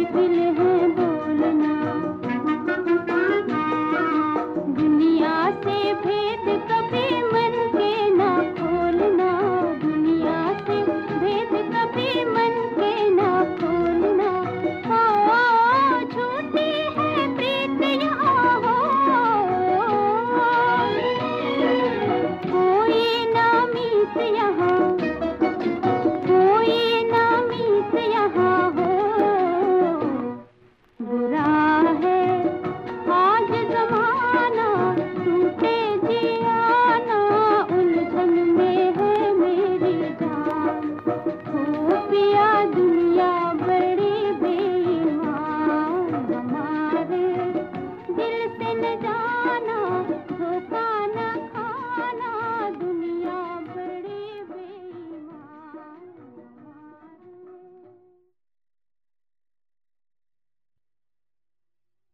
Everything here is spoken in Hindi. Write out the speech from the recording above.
मुश्किल है।